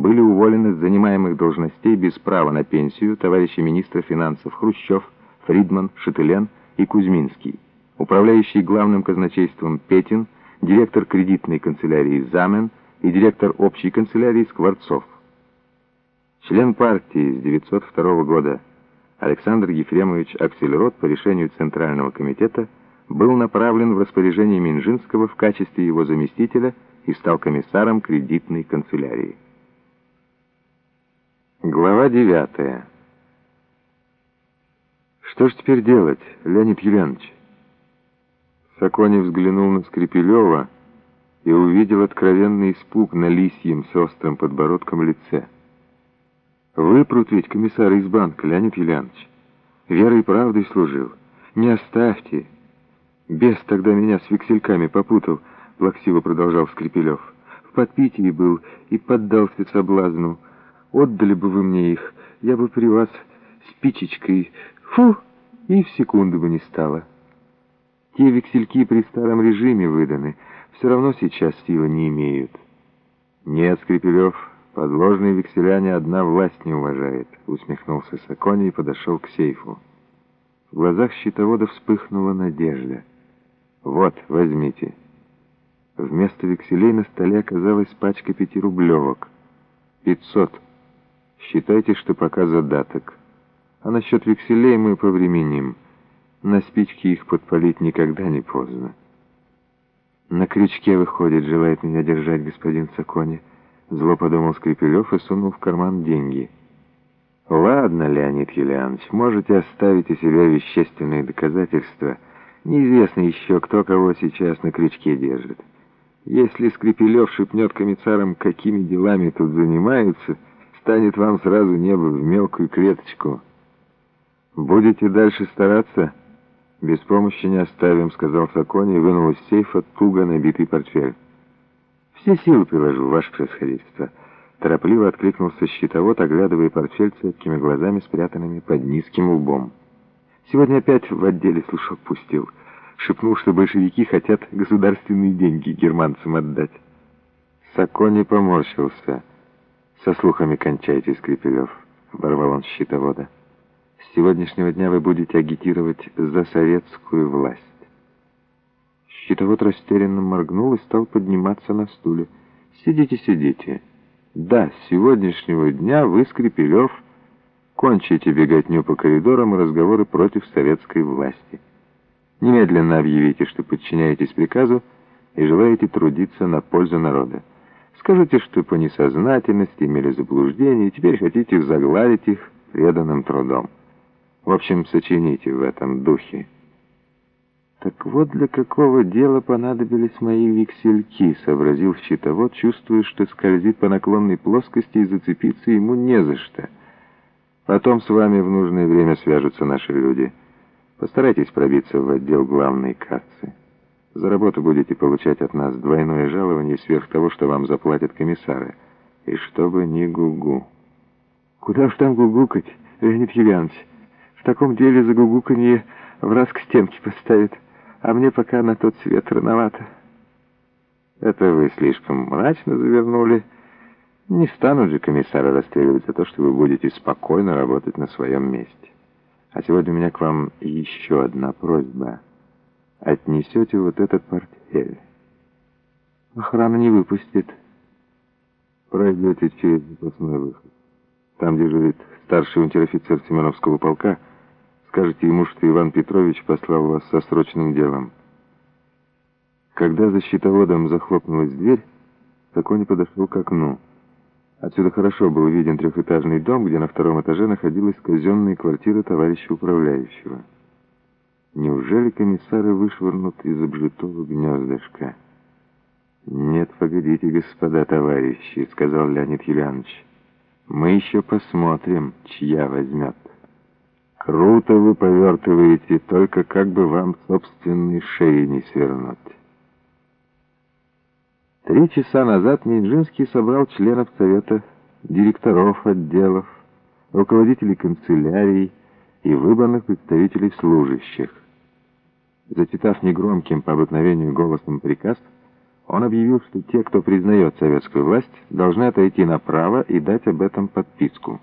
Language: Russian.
были уволены с занимаемых должностей без права на пенсию товарищи министра финансов Хрущев, Фридман, Шетылен и Кузьминский, управляющий главным казначейством Петин, директор кредитной канцелярии Замен и директор общей канцелярии Скворцов. Член партии с 902 года Александр Ефремович Аксельрод по решению Центрального комитета был направлен в распоряжение Минжинского в качестве его заместителя и стал комиссаром кредитной канцелярии. Глава 9. Что ж теперь делать, Леонид Юлианович? Сакони взглянул на Скрипелева и увидел откровенный испуг на лисьем с острым подбородком лице. Выпрут ведь комиссар из банка, Леонид Юлианович. Верой и правдой служил. Не оставьте. Бес тогда меня с вексельками попутал, плаксиво продолжал Скрипелев. В подпитии был и поддался соблазну. Отдали бы вы мне их, я бы при вас спичечкой... Фу! И в секунду бы не стало. Те вексельки при старом режиме выданы, все равно сейчас силы не имеют. Нет, Скрипелев, подложные векселя ни одна власть не уважает, усмехнулся Сакони и подошел к сейфу. В глазах щитовода вспыхнула надежда. Вот, возьмите. Вместо векселей на столе оказалась пачка пятирублевок. Пятьсот. Считайте, что пока задаток. А насчет векселей мы повременим. На спички их подпалить никогда не поздно. На крючке, выходит, желает меня держать господин Сакони. Зло подумал Скрипелев и сунул в карман деньги. Ладно, Леонид Юлианович, можете оставить у себя вещественные доказательства. Неизвестно еще, кто кого сейчас на крючке держит. Если Скрипелев шепнет комиссарам, какими делами тут занимаются, станет вам сразу небо в мелкую клеточку. «Будете дальше стараться?» «Без помощи не оставим», — сказал Сакони и вынул из сейфа туго набитый портфель. «Все силы приложу, ваше происходительство». Торопливо откликнулся щитовод, оглядывая портфель цепкими глазами, спрятанными под низким лбом. «Сегодня опять в отделе слушок пустил. Шепнул, что большевики хотят государственные деньги германцам отдать». Сакони поморщился. «Со слухами кончайте, Скрипелев», — оборвал он щитовода. С сегодняшнего дня вы будете агитировать за советскую власть. Щитовод растерянно моргнул и стал подниматься на стуле. «Сидите, сидите. Да, с сегодняшнего дня вы, Скрипелев, кончите беготню по коридорам и разговоры против советской власти. Немедленно объявите, что подчиняетесь приказу и желаете трудиться на пользу народа. Скажите, что по несознательности имели заблуждения и теперь хотите загладить их преданным трудом. В общем, сочините в этом духе. Так вот для какого дела понадобились мои вексельки, сообразил щитовод, чувствуя, что скользит по наклонной плоскости и зацепиться ему не за что. Потом с вами в нужное время свяжутся наши люди. Постарайтесь пробиться в отдел главной кассы. За работу будете получать от нас двойное жалование сверх того, что вам заплатят комиссары. И чтобы не гугу. Куда ж там гугукать, Леонид Юлианович? В таком деле за гугуканье в раз к стенке поставит, а мне пока на тот свет рановато. Это вы слишком мрачно завернули. Не станут же комиссары расстреливать за то, что вы будете спокойно работать на своем месте. А сегодня у меня к вам еще одна просьба. Отнесете вот этот портфель. Охрана не выпустит. Пройдете через запасной выход. Там дежурит старший унтер-офицер Семеновского полка — Скажите ему, что Иван Петрович послал вас со срочным делом. Когда за щитоводом захлопнулась дверь, Сакони подошел к окну. Отсюда хорошо был виден трехэтажный дом, где на втором этаже находилась казенная квартира товарища управляющего. Неужели комиссары вышвырнут из обжитого гнездышка? «Нет, погодите, господа товарищи», — сказал Леонид Юлианович. «Мы еще посмотрим, чья возьмет». Круто вы повертываете, только как бы вам собственной шеи не свернуть. Три часа назад Минжинский собрал членов Совета, директоров отделов, руководителей канцелярий и выбранных представителей служащих. Зачитав негромким по обыкновению голосом приказ, Он объявил, что те, кто признает советскую власть, должны отойти направо и дать об этом подписку.